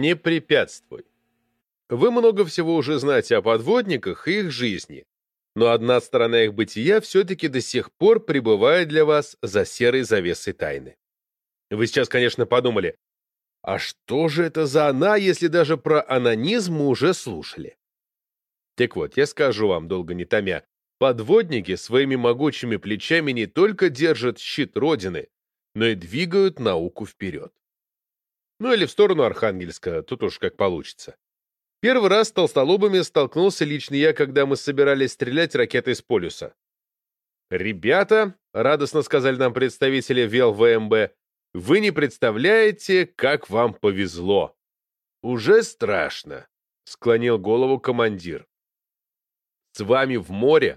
Не препятствуй. Вы много всего уже знаете о подводниках и их жизни, но одна сторона их бытия все-таки до сих пор пребывает для вас за серой завесой тайны. Вы сейчас, конечно, подумали, а что же это за она, если даже про анонизм мы уже слушали? Так вот, я скажу вам, долго не томя, подводники своими могучими плечами не только держат щит Родины, но и двигают науку вперед. Ну или в сторону Архангельска, тут уж как получится. Первый раз с толстолобами столкнулся лично я, когда мы собирались стрелять ракетой с полюса. «Ребята», — радостно сказали нам представители ВЛВМБ, «вы не представляете, как вам повезло». «Уже страшно», — склонил голову командир. С вами в море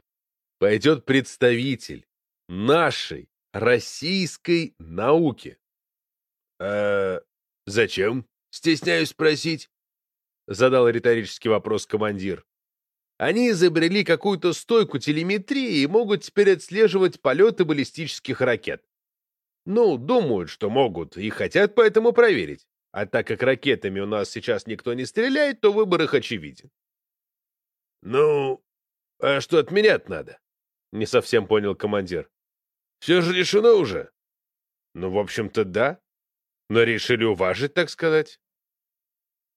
пойдет представитель нашей российской науки. «А зачем?» — стесняюсь спросить. Задал риторический вопрос командир. Они изобрели какую-то стойку телеметрии и могут теперь отслеживать полеты баллистических ракет. Ну, думают, что могут, и хотят поэтому проверить. А так как ракетами у нас сейчас никто не стреляет, то выбор их очевиден. «Ну, «А что от меня надо?» — не совсем понял командир. «Все же решено уже». «Ну, в общем-то, да. Но решили уважить, так сказать».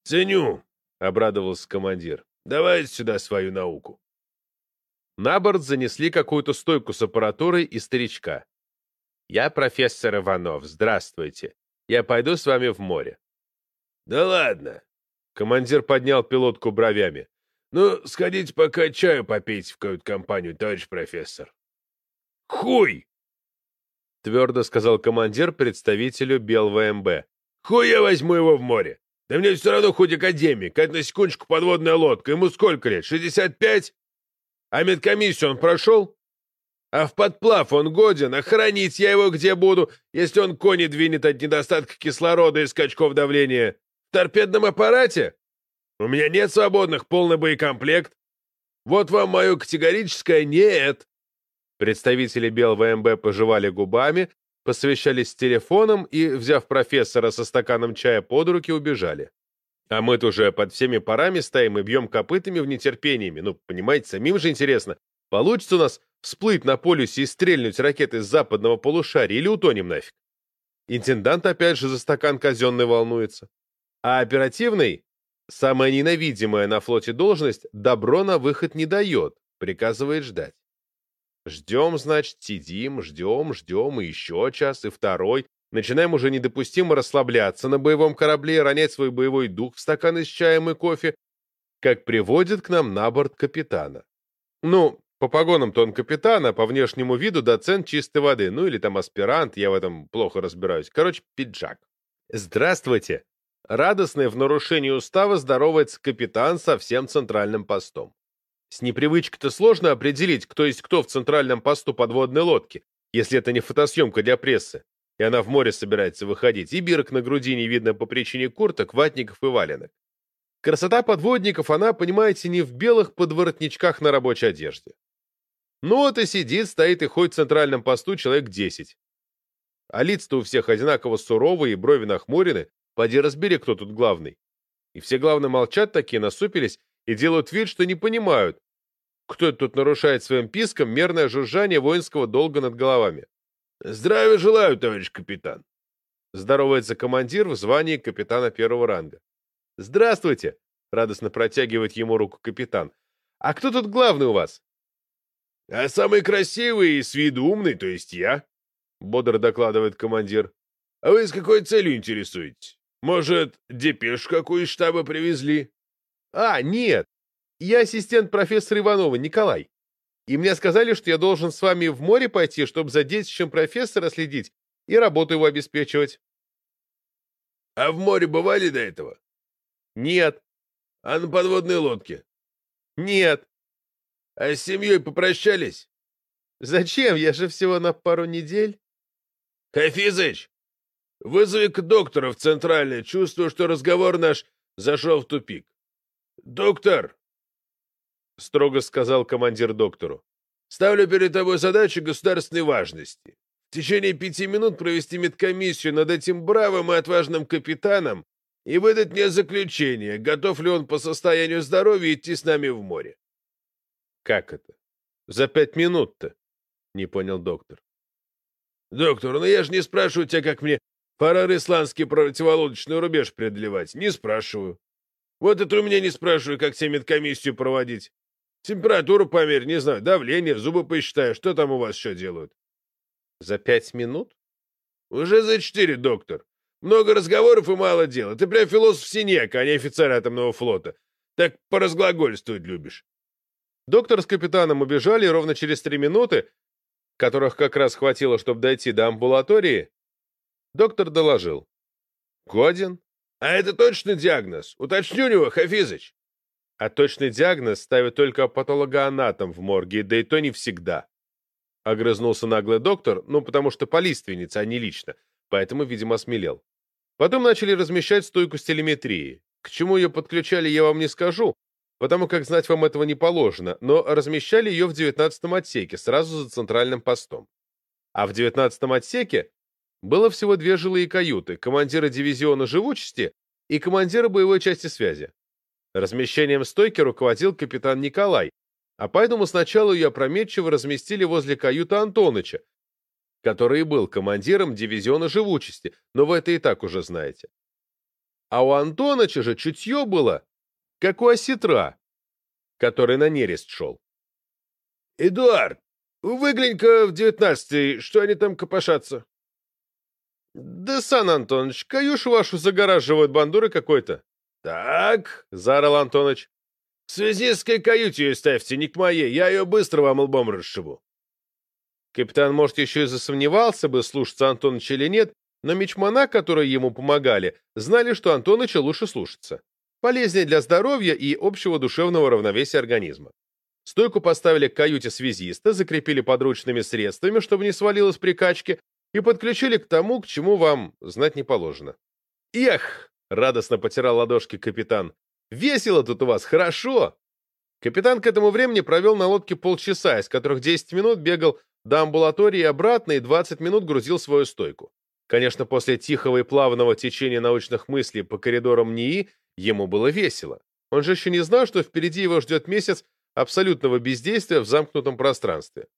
«Ценю», — обрадовался командир. «Давай сюда свою науку». На борт занесли какую-то стойку с аппаратурой и старичка. «Я профессор Иванов. Здравствуйте. Я пойду с вами в море». «Да ладно». Командир поднял пилотку бровями. Ну, сходите пока чаю попейте в кают-компанию, товарищ профессор. Хуй! Твердо сказал командир представителю БелВМБ. Хуй я возьму его в море. Да мне все равно хоть академик, это на секундочку подводная лодка. Ему сколько лет? 65? А медкомиссию он прошел? А в подплав он годен, а хранить я его где буду, если он кони двинет от недостатка кислорода и скачков давления? В торпедном аппарате? У меня нет свободных, полный боекомплект. Вот вам мое категорическое «нет». Представители БелВМБ пожевали губами, посвящались с телефоном и, взяв профессора со стаканом чая под руки, убежали. А мы-то уже под всеми парами стоим и бьем копытами в нетерпениями. Ну, понимаете, самим же интересно, получится у нас всплыть на полюсе и стрельнуть ракеты с западного полушария или утонем нафиг? Интендант опять же за стакан казенный волнуется. А оперативный Самая ненавидимая на флоте должность добро на выход не дает, приказывает ждать. Ждем, значит, сидим, ждем, ждем, и еще час, и второй. Начинаем уже недопустимо расслабляться на боевом корабле ронять свой боевой дух в стаканы с чаем и кофе, как приводит к нам на борт капитана. Ну, по погонам-то он капитан, а по внешнему виду доцент чистой воды, ну или там аспирант, я в этом плохо разбираюсь. Короче, пиджак. «Здравствуйте!» Радостный в нарушении устава здоровается капитан со всем центральным постом. С непривычкой-то сложно определить, кто есть кто в центральном посту подводной лодки, если это не фотосъемка для прессы, и она в море собирается выходить, и бирок на груди не видно по причине курток, ватников и валенок. Красота подводников, она, понимаете, не в белых подворотничках на рабочей одежде. Ну вот и сидит, стоит и ходит в центральном посту человек десять. А лица-то у всех одинаково суровые и брови нахмурены, Поди разбери, кто тут главный. И все, главное, молчат такие, насупились и делают вид, что не понимают, кто тут нарушает своим писком мерное жужжание воинского долга над головами. «Здравия желаю, товарищ капитан!» Здоровается командир в звании капитана первого ранга. «Здравствуйте!» — радостно протягивает ему руку капитан. «А кто тут главный у вас?» «А самый красивый и с виду умный, то есть я», — бодро докладывает командир. «А вы с какой целью интересуетесь?» Может, депеш какую из штаба привезли? А, нет. Я ассистент профессора Иванова, Николай. И мне сказали, что я должен с вами в море пойти, чтобы за детищем профессора следить и работу его обеспечивать. А в море бывали до этого? Нет. А на подводной лодке? Нет. А с семьей попрощались? Зачем? Я же всего на пару недель. Хафизыч, Вызови-ка доктора в центральное. Чувствую, что разговор наш зашел в тупик. Доктор, — строго сказал командир доктору, — ставлю перед тобой задачу государственной важности. В течение пяти минут провести медкомиссию над этим бравым и отважным капитаном и выдать мне заключение, готов ли он по состоянию здоровья идти с нами в море. Как это? За пять минут-то? Не понял доктор. Доктор, ну я же не спрашиваю тебя, как мне парар-исландский противолодочный рубеж преодолевать. Не спрашиваю. Вот это у меня не спрашиваю, как тебе медкомиссию проводить. Температуру померь, не знаю, давление, зубы посчитай. Что там у вас еще делают? За пять минут? Уже за четыре, доктор. Много разговоров и мало дела. Ты прям философ Синека, а не офицер атомного флота. Так поразглагольствовать любишь. Доктор с капитаном убежали, и ровно через три минуты, которых как раз хватило, чтобы дойти до амбулатории, доктор доложил. «Годен?» «А это точный диагноз? Уточни у него, Хафизыч!» А точный диагноз ставит только патологоанатом в морге, да и то не всегда. Огрызнулся наглый доктор, ну, потому что по лиственнице, а не лично, поэтому, видимо, осмелел. Потом начали размещать стойку с телеметрией. К чему ее подключали, я вам не скажу, потому как знать вам этого не положено, но размещали ее в девятнадцатом отсеке, сразу за центральным постом. А в девятнадцатом отсеке было всего две жилые каюты, командира дивизиона живучести и командира боевой части связи. Размещением стойки руководил капитан Николай, а поэтому сначала ее опрометчиво разместили возле каюты Антоныча, который и был командиром дивизиона живучести, но вы это и так уже знаете. А у Антоныча же чутье было, как у осетра, который на нерест шел. — Эдуард, выглянь-ка в девятнадцатый, что они там копошатся? — Да, Сан Антоныч, каюшу вашу загораживают бандуры какой-то. «Так», — заорал Антоныч, — «в связистской каюте ее ставьте, не к моей, я ее быстро вам лбом расшибу». Капитан, может, еще и засомневался бы, слушаться Антоныча или нет, но мечмана, которые ему помогали, знали, что Антоныча лучше слушаться. Полезнее для здоровья и общего душевного равновесия организма. Стойку поставили к каюте связиста, закрепили подручными средствами, чтобы не свалилось при качке, и подключили к тому, к чему вам знать не положено. Эх, — радостно потирал ладошки капитан. «Весело тут у вас, хорошо!» Капитан к этому времени провел на лодке полчаса, из которых 10 минут бегал до амбулатории обратно и 20 минут грузил свою стойку. Конечно, после тихого и плавного течения научных мыслей по коридорам НИИ ему было весело. Он же еще не знал, что впереди его ждет месяц абсолютного бездействия в замкнутом пространстве.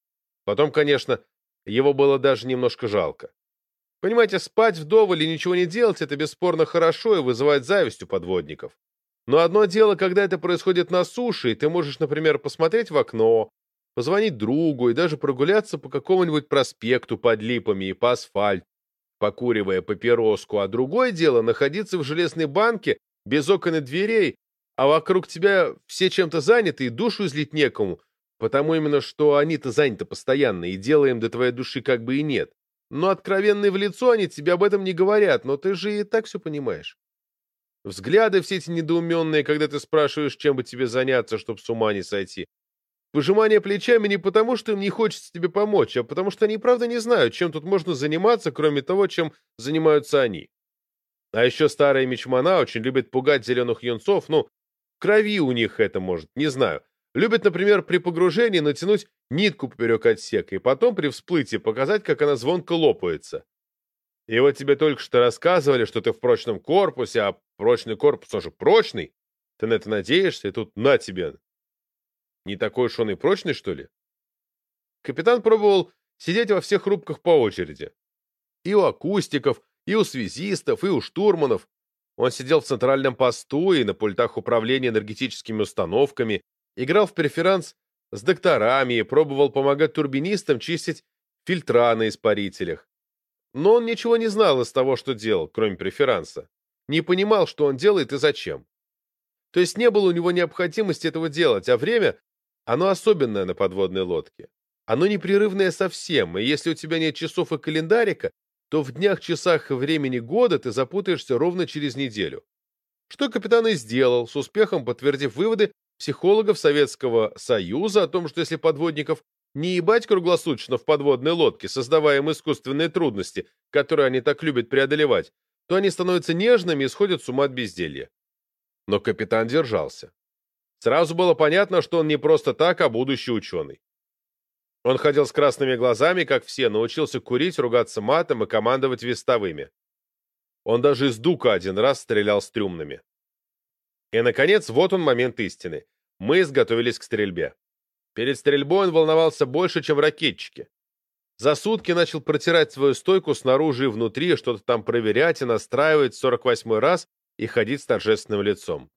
Потом, конечно, его было даже немножко жалко. Понимаете, спать вдоволь и ничего не делать – это бесспорно хорошо и вызывает зависть у подводников. Но одно дело, когда это происходит на суше, и ты можешь, например, посмотреть в окно, позвонить другу и даже прогуляться по какому-нибудь проспекту под липами и по асфальту, покуривая папироску, а другое дело находиться в железной банке без окон и дверей, а вокруг тебя все чем-то заняты и душу излить некому, потому именно что они-то заняты постоянно, и дела им до твоей души как бы и нет. Но откровенные в лицо они тебе об этом не говорят, но ты же и так все понимаешь. Взгляды все эти недоуменные, когда ты спрашиваешь, чем бы тебе заняться, чтобы с ума не сойти. Пожимание плечами не потому, что им не хочется тебе помочь, а потому что они правда не знают, чем тут можно заниматься, кроме того, чем занимаются они. А еще старые мечмана очень любят пугать зеленых юнцов, ну, крови у них это может, не знаю. Любят, например, при погружении натянуть нитку поперек отсека и потом при всплытии показать, как она звонко лопается. И вот тебе только что рассказывали, что ты в прочном корпусе, а прочный корпус, он же прочный. Ты на это надеешься, и тут на тебе. Не такой уж он и прочный, что ли? Капитан пробовал сидеть во всех рубках по очереди. И у акустиков, и у связистов, и у штурманов. Он сидел в центральном посту и на пультах управления энергетическими установками, играл в преферанс с докторами и пробовал помогать турбинистам чистить фильтра на испарителях. Но он ничего не знал из того, что делал, кроме преферанса. Не понимал, что он делает и зачем. То есть не было у него необходимости этого делать, а время, оно особенное на подводной лодке. Оно непрерывное совсем, и если у тебя нет часов и календарика, то в днях, часах и времени года ты запутаешься ровно через неделю. Что капитан и сделал, с успехом подтвердив выводы психологов Советского Союза о том, что если подводников не ебать круглосуточно в подводной лодке, создавая им искусственные трудности, которые они так любят преодолевать, то они становятся нежными и сходят с ума от безделья. Но капитан держался. Сразу было понятно, что он не просто так, а будущий ученый. Он ходил с красными глазами, как все, научился курить, ругаться матом и командовать вестовыми. Он даже из дука один раз стрелял с трюмными. И, наконец, вот он момент истины. Мы изготовились к стрельбе. Перед стрельбой он волновался больше, чем ракетчики. За сутки начал протирать свою стойку снаружи и внутри, что-то там проверять и настраивать в 48-й раз и ходить с торжественным лицом.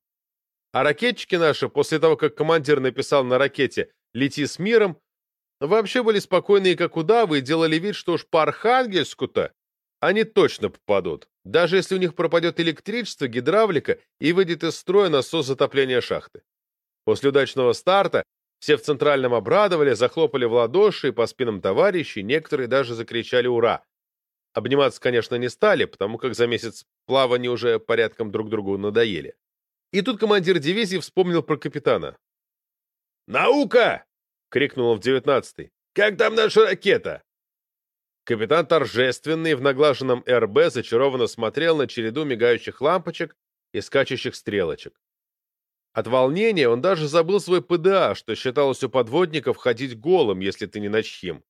А ракетчики наши, после того, как командир написал на ракете «Лети с миром», вообще были спокойные, как удавы, и делали вид, что уж по Архангельску-то они точно попадут, даже если у них пропадет электричество, гидравлика и выйдет из строя насос затопления шахты. После удачного старта все в Центральном обрадовали, захлопали в ладоши и по спинам товарищей, некоторые даже закричали «Ура!». Обниматься, конечно, не стали, потому как за месяц плавания уже порядком друг другу надоели. И тут командир дивизии вспомнил про капитана. «Наука!» — крикнул он в девятнадцатый. «Как там наша ракета?» Капитан торжественный в наглаженном РБ зачарованно смотрел на череду мигающих лампочек и скачущих стрелочек. От волнения он даже забыл свой ПДА, что считалось у подводников ходить голым, если ты не начхим.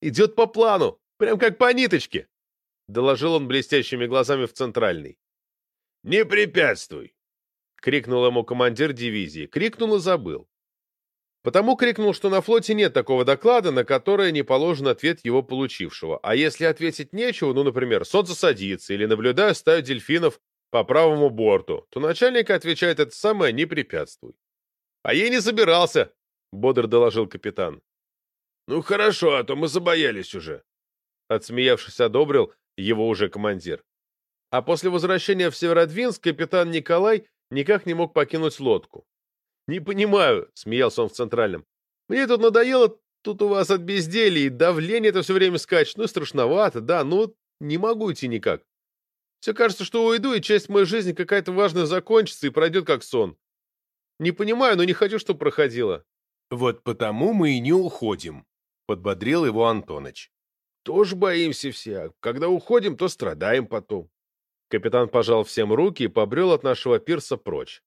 «Идет по плану, прям как по ниточке!» — доложил он блестящими глазами в центральный. «Не препятствуй!» — крикнул ему командир дивизии. Крикнул и забыл. Потому крикнул, что на флоте нет такого доклада, на который не положен ответ его получившего. А если ответить нечего, ну, например, солнце садится или наблюдаю стаю дельфинов по правому борту, то начальник отвечает это самое «не препятствуй». «А я не собирался», — бодро доложил капитан. «Ну хорошо, а то мы забоялись уже», — отсмеявшись, одобрил его уже командир. А после возвращения в Северодвинск капитан Николай никак не мог покинуть лодку. «Не понимаю», — смеялся он в Центральном. «Мне тут надоело, тут у вас от безделия, и давление это все время скачет, ну страшновато, да, ну не могу идти никак. Все кажется, что уйду, и часть моей жизни какая-то важная закончится и пройдет как сон. Не понимаю, но не хочу, чтобы проходило. Вот потому мы и не уходим, подбодрил его Антоныч. Тоже боимся все. Когда уходим, то страдаем потом. Капитан пожал всем руки и побрел от нашего пирса прочь.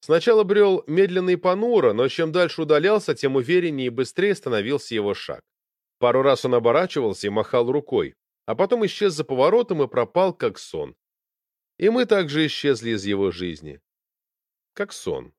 Сначала брел медленно и понуро, но чем дальше удалялся, тем увереннее и быстрее становился его шаг. Пару раз он оборачивался и махал рукой, а потом исчез за поворотом и пропал, как сон. И мы также исчезли из его жизни. Как сон.